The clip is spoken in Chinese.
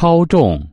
超重。